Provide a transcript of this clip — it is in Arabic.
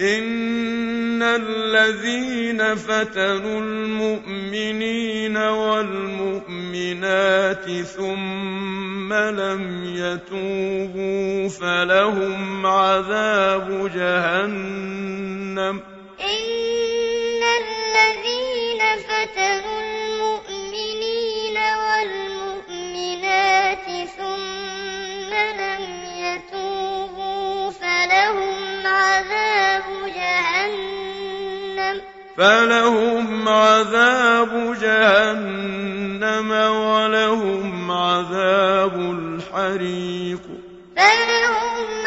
إن الذين فتنوا المؤمنين والمؤمنات ثم لم يتوبوا فلهم عذاب جهنم إن فلهم عذاب جهنم ولهم عذاب الحريق. فلهم